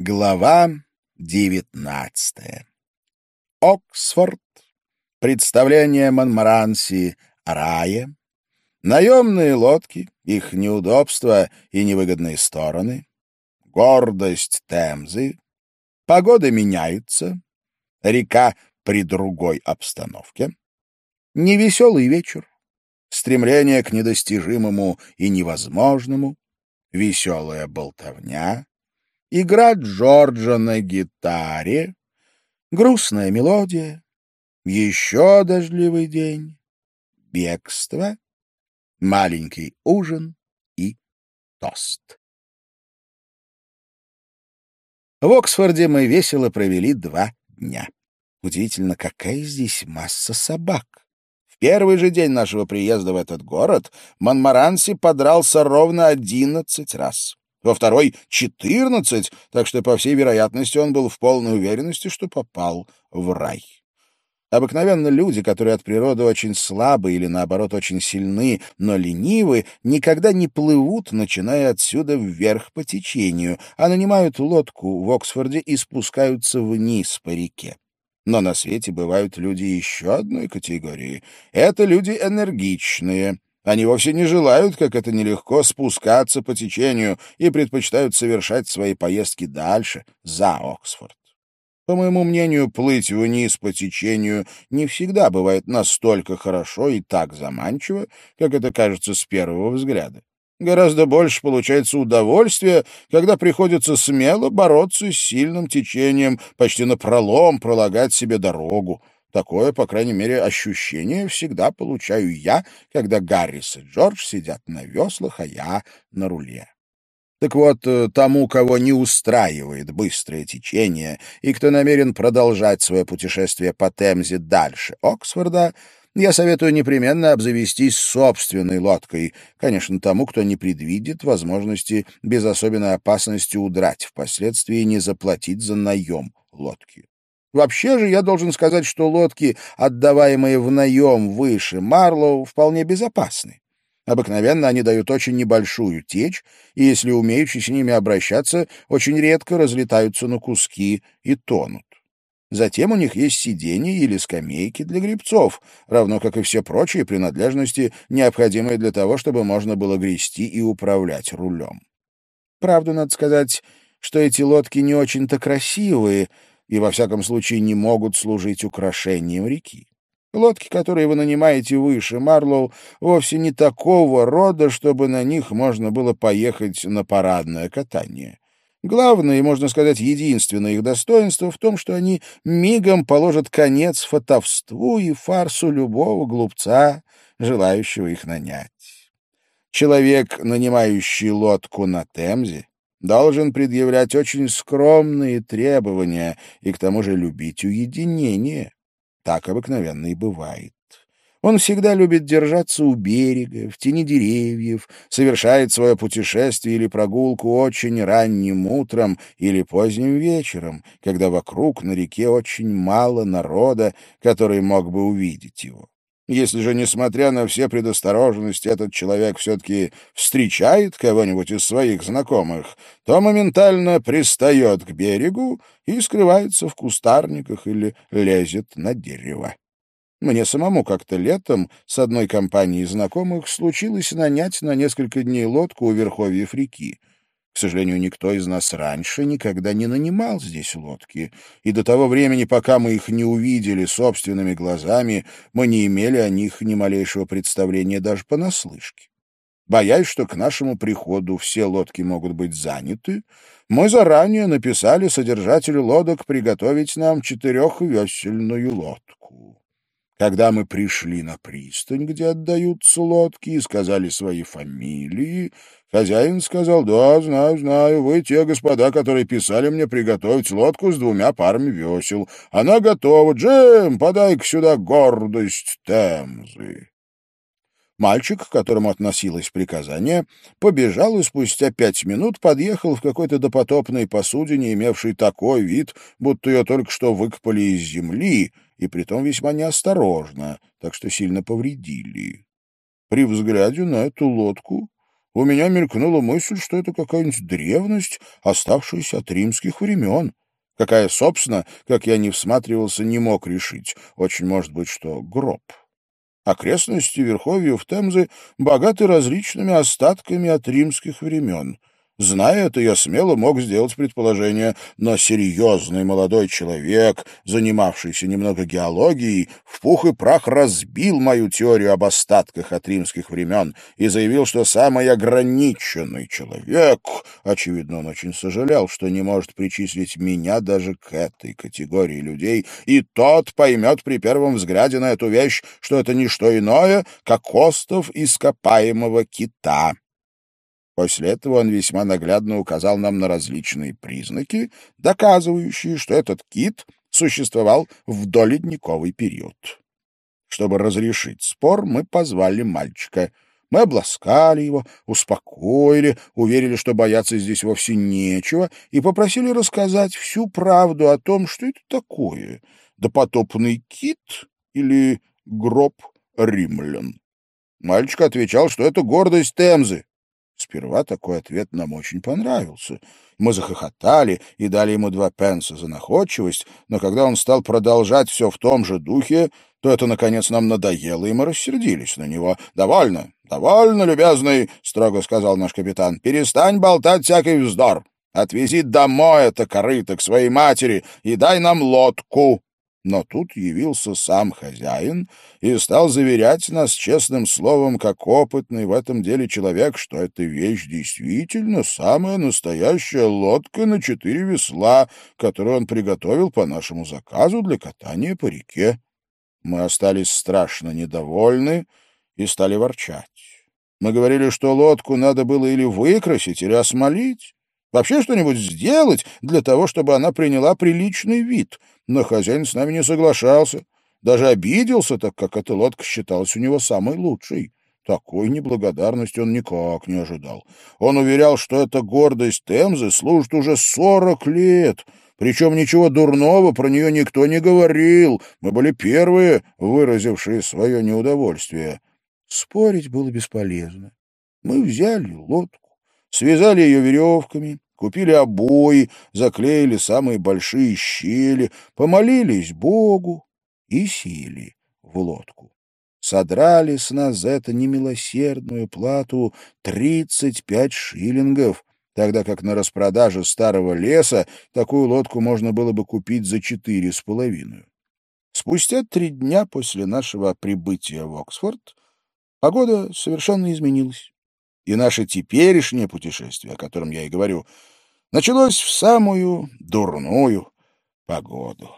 Глава девятнадцатая. Оксфорд. Представление Монмаранси о рае. Наемные лодки, их неудобства и невыгодные стороны. Гордость Темзы. Погода меняется. Река при другой обстановке. Невеселый вечер. Стремление к недостижимому и невозможному. Веселая болтовня игра Джорджа на гитаре, грустная мелодия, еще дождливый день, бегство, маленький ужин и тост. В Оксфорде мы весело провели два дня. Удивительно, какая здесь масса собак. В первый же день нашего приезда в этот город Монмаранси подрался ровно одиннадцать раз во второй — четырнадцать, так что, по всей вероятности, он был в полной уверенности, что попал в рай. Обыкновенно люди, которые от природы очень слабы или, наоборот, очень сильны, но ленивы, никогда не плывут, начиная отсюда вверх по течению, а нанимают лодку в Оксфорде и спускаются вниз по реке. Но на свете бывают люди еще одной категории. Это люди энергичные, они вовсе не желают, как это нелегко, спускаться по течению и предпочитают совершать свои поездки дальше, за Оксфорд. По моему мнению, плыть вниз по течению не всегда бывает настолько хорошо и так заманчиво, как это кажется с первого взгляда. Гораздо больше получается удовольствия, когда приходится смело бороться с сильным течением, почти напролом пролагать себе дорогу. Такое, по крайней мере, ощущение всегда получаю я, когда Гаррис и Джордж сидят на веслах, а я на руле. Так вот, э, тому, кого не устраивает быстрое течение и кто намерен продолжать свое путешествие по Темзе дальше Оксфорда, я советую непременно обзавестись собственной лодкой, конечно, тому, кто не предвидит возможности без особенной опасности удрать впоследствии и не заплатить за наем лодки. Вообще же я должен сказать, что лодки, отдаваемые в наем выше Марлоу, вполне безопасны. Обыкновенно они дают очень небольшую течь, и если умеючи с ними обращаться, очень редко разлетаются на куски и тонут. Затем у них есть сиденья или скамейки для грибцов, равно как и все прочие принадлежности, необходимые для того, чтобы можно было грести и управлять рулем. Правда, надо сказать, что эти лодки не очень-то красивые, и во всяком случае не могут служить украшением реки. Лодки, которые вы нанимаете выше Марлоу, вовсе не такого рода, чтобы на них можно было поехать на парадное катание. Главное, можно сказать, единственное их достоинство в том, что они мигом положат конец фотовству и фарсу любого глупца, желающего их нанять. Человек, нанимающий лодку на Темзе, должен предъявлять очень скромные требования и к тому же любить уединение. Так обыкновенно и бывает. Он всегда любит держаться у берега, в тени деревьев, совершает свое путешествие или прогулку очень ранним утром или поздним вечером, когда вокруг на реке очень мало народа, который мог бы увидеть его. Если же, несмотря на все предосторожности, этот человек все-таки встречает кого-нибудь из своих знакомых, то моментально пристает к берегу и скрывается в кустарниках или лезет на дерево. Мне самому как-то летом с одной компанией знакомых случилось нанять на несколько дней лодку у верховьев реки. К сожалению, никто из нас раньше никогда не нанимал здесь лодки, и до того времени, пока мы их не увидели собственными глазами, мы не имели о них ни малейшего представления даже понаслышке. Боясь, что к нашему приходу все лодки могут быть заняты, мы заранее написали содержателю лодок приготовить нам четырехвесельную лодку. Когда мы пришли на пристань, где отдаются лодки, и сказали свои фамилии, хозяин сказал, «Да, знаю, знаю, вы те господа, которые писали мне приготовить лодку с двумя парами весел. Она готова. Джим, подай-ка сюда гордость Темзы». Мальчик, к которому относилось приказание, побежал и спустя пять минут подъехал в какой-то допотопной посудине, имевшей такой вид, будто ее только что выкопали из земли, и притом весьма неосторожно, так что сильно повредили. При взгляде на эту лодку у меня мелькнула мысль, что это какая-нибудь древность, оставшаяся от римских времен. Какая, собственно, как я не всматривался, не мог решить. Очень может быть, что гроб. Окрестности верховьев Темзы богаты различными остатками от римских времен. Зная это, я смело мог сделать предположение, но серьезный молодой человек, занимавшийся немного геологией, в пух и прах разбил мою теорию об остатках от римских времен и заявил, что самый ограниченный человек, очевидно, он очень сожалел, что не может причислить меня даже к этой категории людей, и тот поймет при первом взгляде на эту вещь, что это не что иное, как остров ископаемого кита. После этого он весьма наглядно указал нам на различные признаки, доказывающие, что этот кит существовал в доледниковый период. Чтобы разрешить спор, мы позвали мальчика. Мы обласкали его, успокоили, уверили, что бояться здесь вовсе нечего, и попросили рассказать всю правду о том, что это такое — допотопный кит или гроб римлян. Мальчик отвечал, что это гордость Темзы, Сперва такой ответ нам очень понравился. Мы захохотали и дали ему два пенса за находчивость, но когда он стал продолжать все в том же духе, то это, наконец, нам надоело, и мы рассердились на него. «Довольно, довольно, любезный», — строго сказал наш капитан. «Перестань болтать всякий вздор. Отвези домой это корыто к своей матери и дай нам лодку». Но тут явился сам хозяин и стал заверять нас честным словом, как опытный в этом деле человек, что эта вещь действительно самая настоящая лодка на четыре весла, которую он приготовил по нашему заказу для катания по реке. Мы остались страшно недовольны и стали ворчать. Мы говорили, что лодку надо было или выкрасить, или осмолить. Вообще что-нибудь сделать для того, чтобы она приняла приличный вид. Но хозяин с нами не соглашался. Даже обиделся, так как эта лодка считалась у него самой лучшей. Такой неблагодарности он никак не ожидал. Он уверял, что эта гордость Темзы служит уже сорок лет, причем ничего дурного про нее никто не говорил. Мы были первые, выразившие свое неудовольствие. Спорить было бесполезно. Мы взяли лодку Связали ее веревками, купили обои, заклеили самые большие щели, помолились Богу и сели в лодку. Содрали с нас за это немилосердную плату тридцать пять шиллингов, тогда как на распродаже старого леса такую лодку можно было бы купить за четыре с половиной. Спустя три дня после нашего прибытия в Оксфорд погода совершенно изменилась и наше теперешнее путешествие, о котором я и говорю, началось в самую дурную погоду.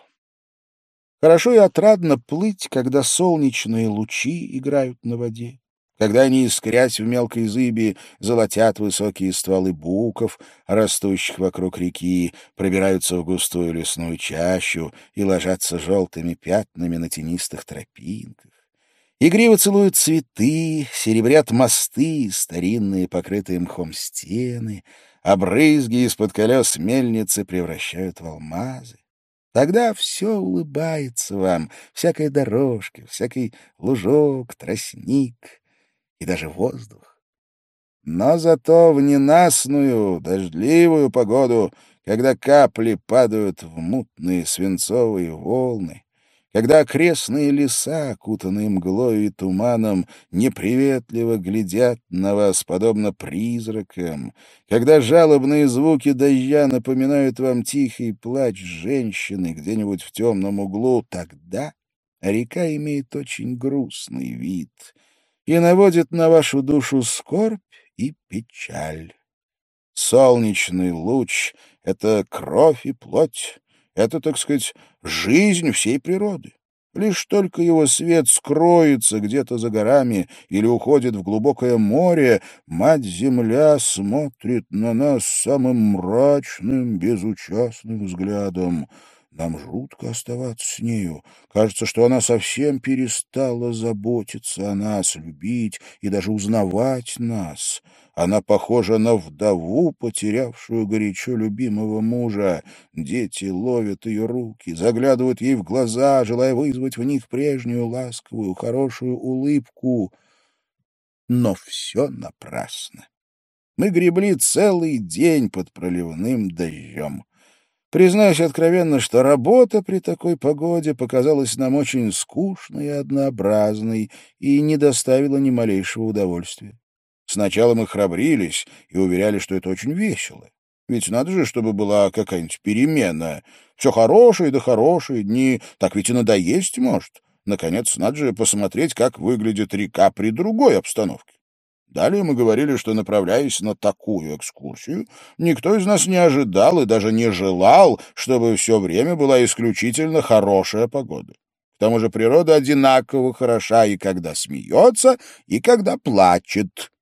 Хорошо и отрадно плыть, когда солнечные лучи играют на воде, когда они, искрясь в мелкой зыби, золотят высокие стволы буков, растущих вокруг реки, пробираются в густую лесную чащу и ложатся желтыми пятнами на тенистых тропинках. Игриво целуют цветы, серебрят мосты, старинные, покрытые мхом стены, а брызги из-под колес мельницы превращают в алмазы. Тогда все улыбается вам, всякая дорожка, всякий лужок, тростник и даже воздух. Но зато в ненастную, дождливую погоду, когда капли падают в мутные свинцовые волны, когда окрестные леса, окутанные мглой и туманом, неприветливо глядят на вас, подобно призракам, когда жалобные звуки дождя напоминают вам тихий плач женщины где-нибудь в темном углу, тогда река имеет очень грустный вид и наводит на вашу душу скорбь и печаль. Солнечный луч — это кровь и плоть, это, так сказать, жизнь всей природы. Лишь только его свет скроется где-то за горами или уходит в глубокое море, мать-земля смотрит на нас самым мрачным, безучастным взглядом. Нам жутко оставаться с нею. Кажется, что она совсем перестала заботиться о нас, любить и даже узнавать нас. Она похожа на вдову, потерявшую горячо любимого мужа. Дети ловят ее руки, заглядывают ей в глаза, желая вызвать в них прежнюю ласковую, хорошую улыбку. Но все напрасно. Мы гребли целый день под проливным дождем. Признаюсь откровенно, что работа при такой погоде показалась нам очень скучной и однообразной и не доставила ни малейшего удовольствия. Сначала мы храбрились и уверяли, что это очень весело. Ведь надо же, чтобы была какая-нибудь перемена. Все хорошие да хорошие дни, так ведь и надоесть может. Наконец, надо же посмотреть, как выглядит река при другой обстановке. Далее мы говорили, что, направляясь на такую экскурсию, никто из нас не ожидал и даже не желал, чтобы все время была исключительно хорошая погода. К тому же природа одинаково хороша и когда смеется, и когда плачет.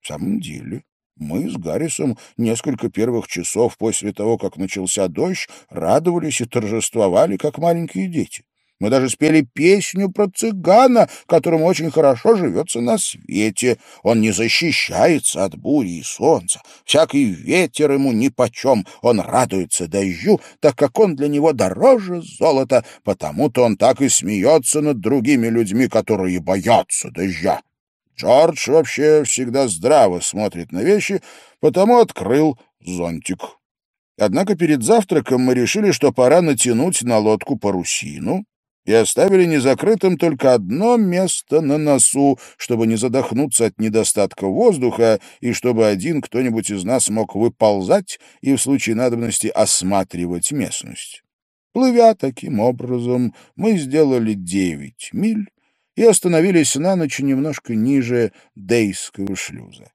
В самом деле, мы с Гаррисом несколько первых часов после того, как начался дождь, радовались и торжествовали, как маленькие дети. Мы даже спели песню про цыгана, которому очень хорошо живется на свете. Он не защищается от бури и солнца. Всякий ветер ему нипочем. Он радуется дождю, так как он для него дороже золота. Потому-то он так и смеется над другими людьми, которые боятся дождя. Джордж вообще всегда здраво смотрит на вещи, потому открыл зонтик. Однако перед завтраком мы решили, что пора натянуть на лодку парусину, и оставили незакрытым только одно место на носу, чтобы не задохнуться от недостатка воздуха и чтобы один кто-нибудь из нас мог выползать и в случае надобности осматривать местность. Плывя таким образом, мы сделали девять миль и остановились на ночь немножко ниже Дейского шлюза.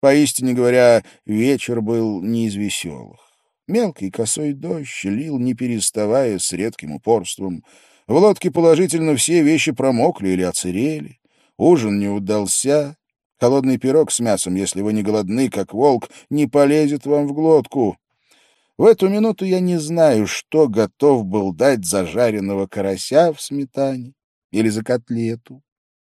Поистине говоря, вечер был не из веселых. Мелкий косой дождь лил, не переставая, с редким упорством — в лодке положительно все вещи промокли или оцерели. Ужин не удался. Холодный пирог с мясом, если вы не голодны, как волк, не полезет вам в глотку. В эту минуту я не знаю, что готов был дать за жареного карася в сметане или за котлету.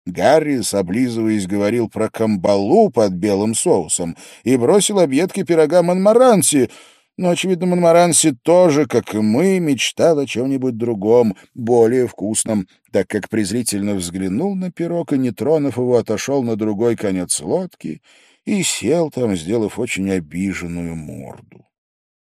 Гарри, облизываясь, говорил про камбалу под белым соусом и бросил объедки пирога Монмаранси, но, очевидно, Монмаранси тоже, как и мы, мечтал о чем-нибудь другом, более вкусном, так как презрительно взглянул на пирог и, не тронув его, отошел на другой конец лодки и сел там, сделав очень обиженную морду.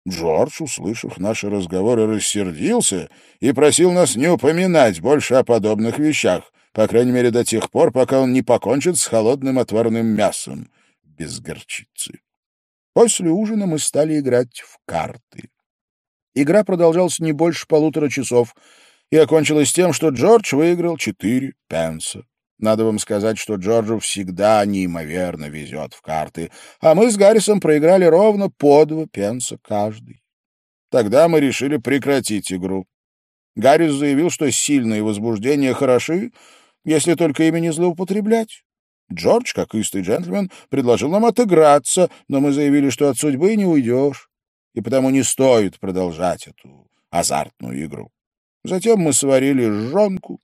Джордж, услышав наши разговоры, рассердился и просил нас не упоминать больше о подобных вещах, по крайней мере до тех пор, пока он не покончит с холодным отварным мясом без горчицы. После ужина мы стали играть в карты. Игра продолжалась не больше полутора часов и окончилась тем, что Джордж выиграл четыре пенса. Надо вам сказать, что Джорджу всегда неимоверно везет в карты, а мы с Гаррисом проиграли ровно по два пенса каждый. Тогда мы решили прекратить игру. Гаррис заявил, что сильные возбуждения хороши, если только ими не злоупотреблять. Джордж, как истый джентльмен, предложил нам отыграться, но мы заявили, что от судьбы не уйдешь, и потому не стоит продолжать эту азартную игру. Затем мы сварили жжонку,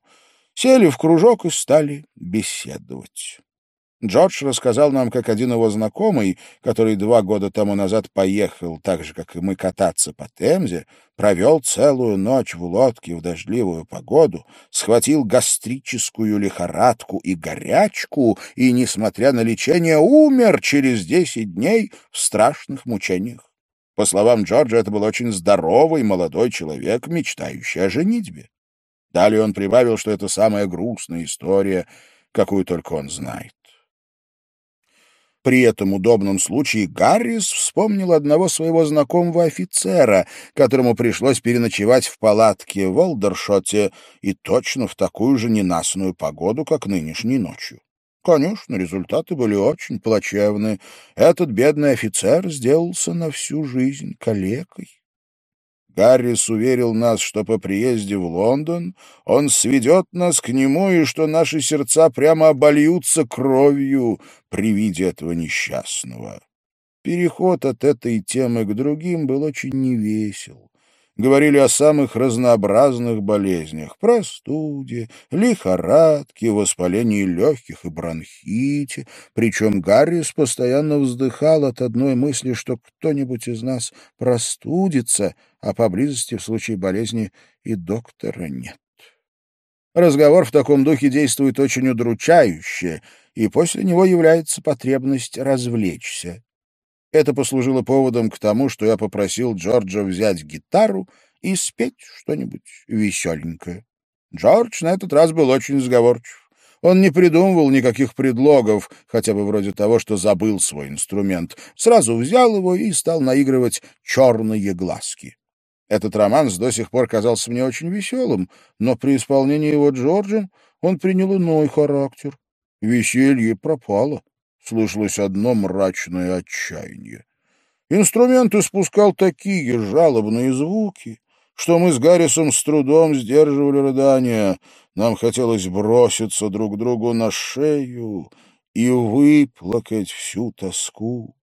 сели в кружок и стали беседовать. Джордж рассказал нам, как один его знакомый, который два года тому назад поехал, так же, как и мы, кататься по Темзе, провел целую ночь в лодке в дождливую погоду, схватил гастрическую лихорадку и горячку и, несмотря на лечение, умер через десять дней в страшных мучениях. По словам Джорджа, это был очень здоровый молодой человек, мечтающий о женитьбе. Далее он прибавил, что это самая грустная история, какую только он знает. При этом удобном случае Гаррис вспомнил одного своего знакомого офицера, которому пришлось переночевать в палатке в Олдершоте и точно в такую же ненастную погоду, как нынешней ночью. Конечно, результаты были очень плачевны. Этот бедный офицер сделался на всю жизнь калекой. Гаррис уверил нас, что по приезде в Лондон он сведет нас к нему и что наши сердца прямо обольются кровью при виде этого несчастного. Переход от этой темы к другим был очень невесел говорили о самых разнообразных болезнях — простуде, лихорадке, воспалении легких и бронхите. Причем Гаррис постоянно вздыхал от одной мысли, что кто-нибудь из нас простудится, а поблизости в случае болезни и доктора нет. Разговор в таком духе действует очень удручающе, и после него является потребность развлечься. Это послужило поводом к тому, что я попросил Джорджа взять гитару и спеть что-нибудь веселенькое. Джордж на этот раз был очень сговорчив. Он не придумывал никаких предлогов, хотя бы вроде того, что забыл свой инструмент. Сразу взял его и стал наигрывать «черные глазки». Этот романс до сих пор казался мне очень веселым, но при исполнении его Джорджем он принял иной характер. Веселье пропало. Слышалось одно мрачное отчаяние. Инструмент испускал такие жалобные звуки, что мы с Гаррисом с трудом сдерживали рыдания. Нам хотелось броситься друг другу на шею и выплакать всю тоску.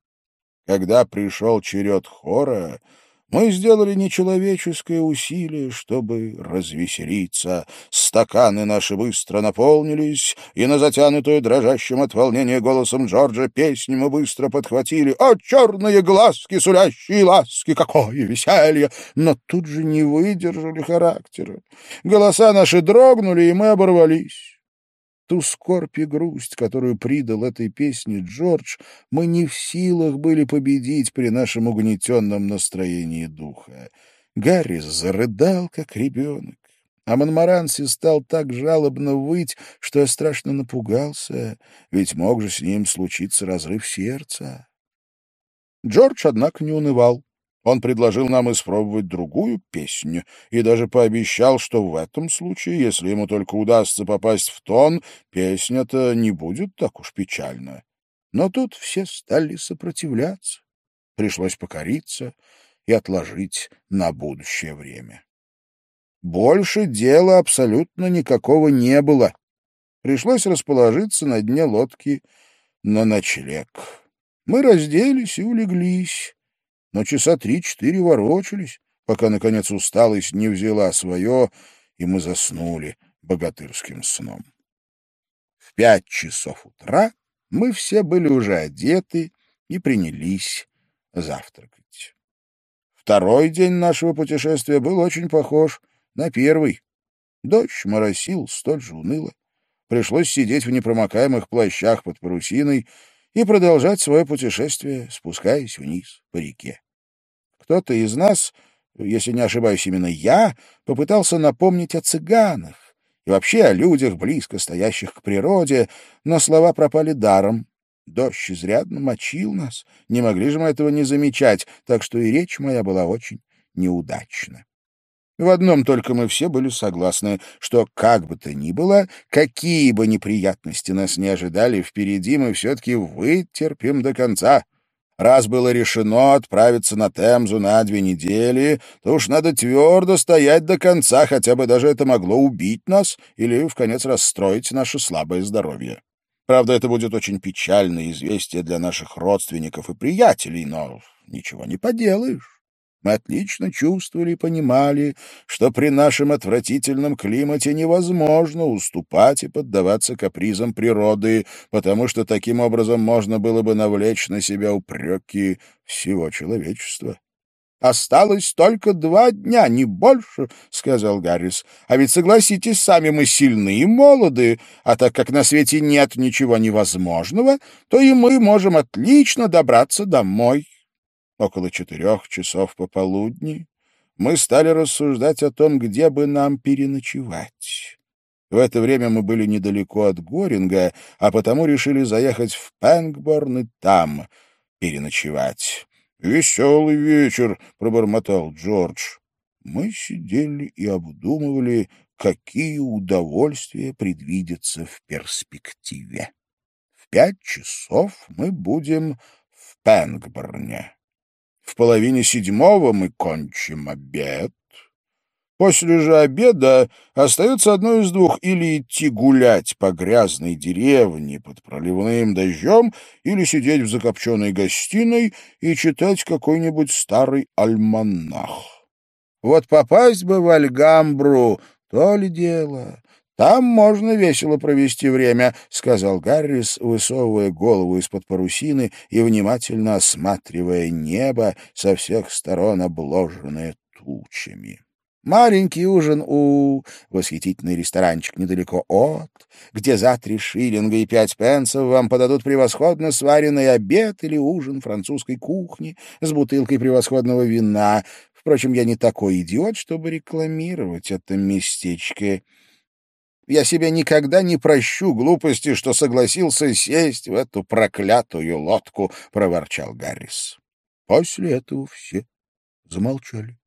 Когда пришел черед хора, мы сделали нечеловеческое усилие, чтобы развеселиться. Стаканы наши быстро наполнились, и на затянутую дрожащим от волнения голосом Джорджа песню мы быстро подхватили. «О, черные глазки, сулящие ласки, какое веселье!» Но тут же не выдержали характера. Голоса наши дрогнули, и мы оборвались. Ту скорбь и грусть, которую придал этой песне Джордж, мы не в силах были победить при нашем угнетенном настроении духа. Гаррис зарыдал, как ребенок. А Монмаранси стал так жалобно выть, что я страшно напугался, ведь мог же с ним случиться разрыв сердца. Джордж, однако, не унывал. Он предложил нам испробовать другую песню и даже пообещал, что в этом случае, если ему только удастся попасть в тон, песня-то не будет так уж печальна. Но тут все стали сопротивляться. Пришлось покориться и отложить на будущее время. Больше дела абсолютно никакого не было. Пришлось расположиться на дне лодки на ночлег. Мы разделись и улеглись но часа три-четыре ворочались, пока, наконец, усталость не взяла свое, и мы заснули богатырским сном. В пять часов утра мы все были уже одеты и принялись завтракать. Второй день нашего путешествия был очень похож на первый. Дождь моросил столь же уныло. Пришлось сидеть в непромокаемых плащах под парусиной и продолжать свое путешествие, спускаясь вниз по реке. Кто-то из нас, если не ошибаюсь именно я, попытался напомнить о цыганах и вообще о людях, близко стоящих к природе, но слова пропали даром. Дождь изрядно мочил нас, не могли же мы этого не замечать, так что и речь моя была очень неудачна. В одном только мы все были согласны, что как бы то ни было, какие бы неприятности нас не ожидали впереди, мы все-таки вытерпим до конца. Раз было решено отправиться на Темзу на две недели, то уж надо твердо стоять до конца, хотя бы даже это могло убить нас или, в конец, расстроить наше слабое здоровье. Правда, это будет очень печальное известие для наших родственников и приятелей, но ничего не поделаешь. Мы отлично чувствовали и понимали, что при нашем отвратительном климате невозможно уступать и поддаваться капризам природы, потому что таким образом можно было бы навлечь на себя упреки всего человечества. «Осталось только два дня, не больше», — сказал Гаррис. «А ведь, согласитесь, сами мы сильны и молоды, а так как на свете нет ничего невозможного, то и мы можем отлично добраться домой». Около четырех часов пополудни мы стали рассуждать о том, где бы нам переночевать. В это время мы были недалеко от Горинга, а потому решили заехать в Пэнгборн и там переночевать. «Веселый вечер», — пробормотал Джордж. Мы сидели и обдумывали, какие удовольствия предвидятся в перспективе. В пять часов мы будем в Пэнгборне. В половине седьмого мы кончим обед. После же обеда остается одно из двух — или идти гулять по грязной деревне под проливным дождем, или сидеть в закопченной гостиной и читать какой-нибудь старый альманах. Вот попасть бы в Альгамбру — то ли дело. «Там можно весело провести время», — сказал Гаррис, высовывая голову из-под парусины и внимательно осматривая небо со всех сторон, обложенное тучами. Маленький ужин у... Восхитительный ресторанчик недалеко от, где за три шиллинга и пять пенсов вам подадут превосходно сваренный обед или ужин французской кухни с бутылкой превосходного вина. Впрочем, я не такой идиот, чтобы рекламировать это местечко. Я себе никогда не прощу глупости, что согласился сесть в эту проклятую лодку, — проворчал Гаррис. После этого все замолчали.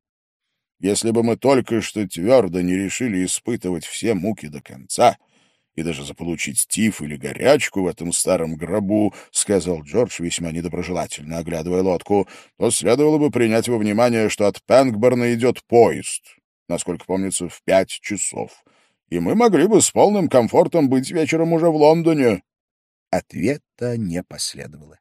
Если бы мы только что твердо не решили испытывать все муки до конца и даже заполучить тиф или горячку в этом старом гробу, — сказал Джордж, весьма недоброжелательно оглядывая лодку, — то следовало бы принять во внимание, что от Пэнкборна идет поезд, насколько помнится, в пять часов, и мы могли бы с полным комфортом быть вечером уже в Лондоне. Ответа не последовало.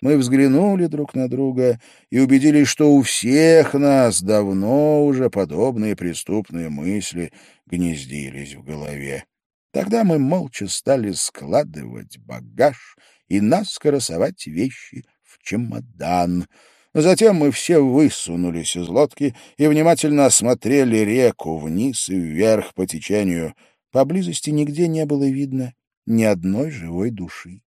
Мы взглянули друг на друга и убедились, что у всех нас давно уже подобные преступные мысли гнездились в голове. Тогда мы молча стали складывать багаж и наскоро совать вещи в чемодан. Затем мы все высунулись из лодки и внимательно осмотрели реку вниз и вверх по течению. Поблизости нигде не было видно ни одной живой души.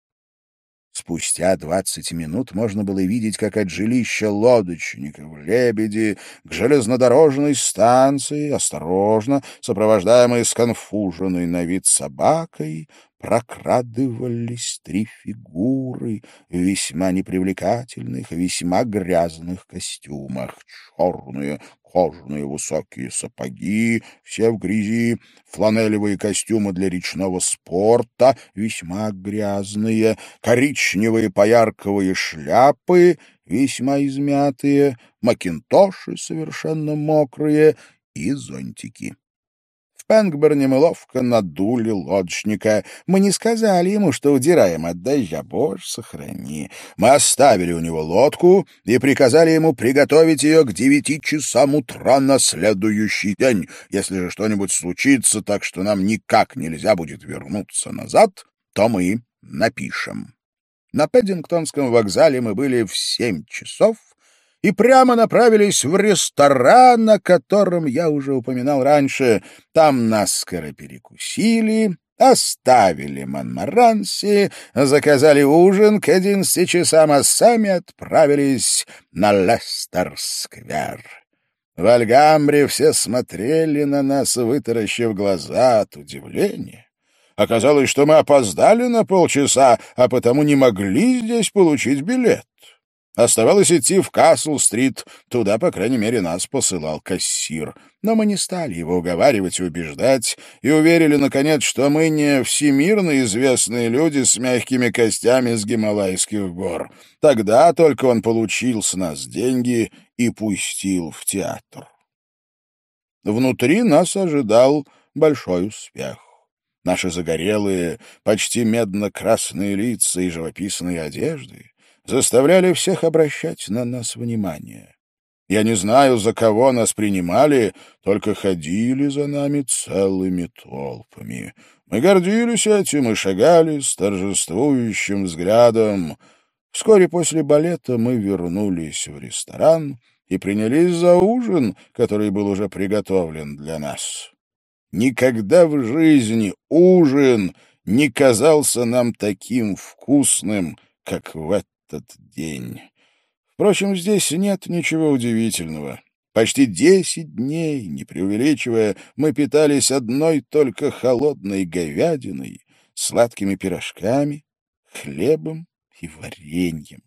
Спустя двадцать минут можно было видеть, как от жилища лодочников лебеди к железнодорожной станции, осторожно, сопровождаемые сконфуженной на вид собакой, прокрадывались три фигуры в весьма непривлекательных, весьма грязных костюмах. Черные кожаные высокие сапоги, все в грязи, фланелевые костюмы для речного спорта, весьма грязные, коричневые поярковые шляпы, весьма измятые, макинтоши совершенно мокрые и зонтики. Пэнгберне мы ловко надули лодочника. Мы не сказали ему, что удираем от дождя, боже, сохрани. Мы оставили у него лодку и приказали ему приготовить ее к девяти часам утра на следующий день. Если же что-нибудь случится так, что нам никак нельзя будет вернуться назад, то мы напишем. На Пэддингтонском вокзале мы были в семь часов, и прямо направились в ресторан, о котором я уже упоминал раньше. Там наскоро перекусили, оставили Монмаранси, заказали ужин к одиннадцати часам, а сами отправились на Лестер-сквер. В Альгамбре все смотрели на нас, вытаращив глаза от удивления. Оказалось, что мы опоздали на полчаса, а потому не могли здесь получить билет. Оставалось идти в Касл-стрит. Туда, по крайней мере, нас посылал кассир. Но мы не стали его уговаривать и убеждать, и уверили, наконец, что мы не всемирно известные люди с мягкими костями с Гималайских гор. Тогда только он получил с нас деньги и пустил в театр. Внутри нас ожидал большой успех. Наши загорелые, почти медно-красные лица и живописные одежды заставляли всех обращать на нас внимание. Я не знаю, за кого нас принимали, только ходили за нами целыми толпами. Мы гордились этим и шагали с торжествующим взглядом. Вскоре после балета мы вернулись в ресторан и принялись за ужин, который был уже приготовлен для нас. Никогда в жизни ужин не казался нам таким вкусным, как в этот день. Впрочем, здесь нет ничего удивительного. Почти десять дней, не преувеличивая, мы питались одной только холодной говядиной, сладкими пирожками, хлебом и вареньем.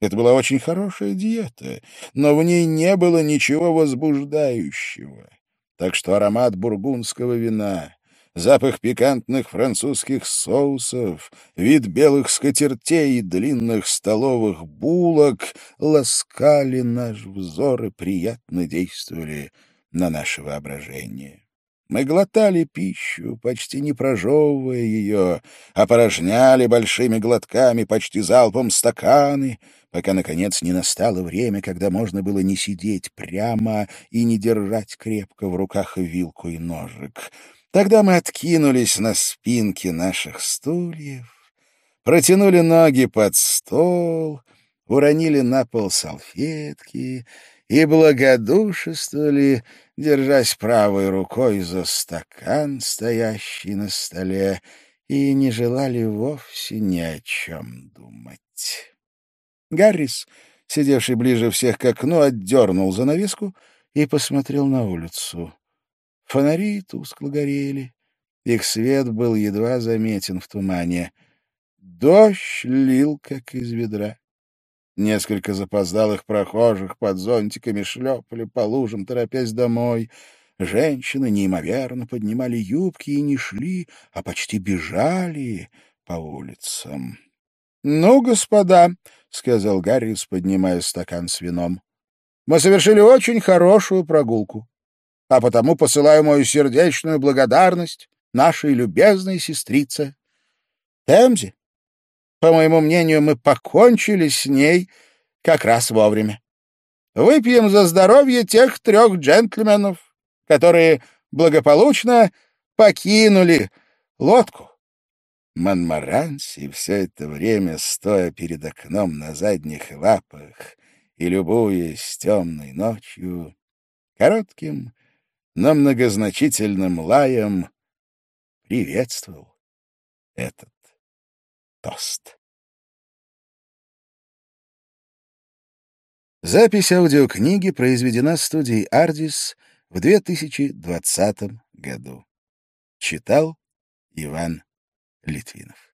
Это была очень хорошая диета, но в ней не было ничего возбуждающего. Так что аромат бургундского вина, запах пикантных французских соусов, вид белых скатертей и длинных столовых булок ласкали наш взор и приятно действовали на наше воображение. Мы глотали пищу, почти не прожевывая ее, опорожняли большими глотками, почти залпом стаканы, пока, наконец, не настало время, когда можно было не сидеть прямо и не держать крепко в руках вилку и ножик. Тогда мы откинулись на спинки наших стульев, протянули ноги под стол, уронили на пол салфетки и благодушествовали, держась правой рукой за стакан, стоящий на столе, и не желали вовсе ни о чем думать. Гаррис, сидевший ближе всех к окну, отдернул занавеску и посмотрел на улицу. Фонари тускло горели. Их свет был едва заметен в тумане. Дождь лил, как из ведра. Несколько запоздалых прохожих под зонтиками шлепали по лужам, торопясь домой. Женщины неимоверно поднимали юбки и не шли, а почти бежали по улицам. — Ну, господа, — сказал Гаррис, поднимая стакан с вином, — мы совершили очень хорошую прогулку, а потому посылаю мою сердечную благодарность нашей любезной сестрице Темзе. По моему мнению, мы покончили с ней как раз вовремя. Выпьем за здоровье тех трех джентльменов, которые благополучно покинули лодку. Монмаранси все это время, стоя перед окном на задних лапах и любуясь темной ночью, коротким, но многозначительным лаем приветствовал этот тост. Запись аудиокниги произведена студией «Ардис» в 2020 году. Читал Иван Литвинов.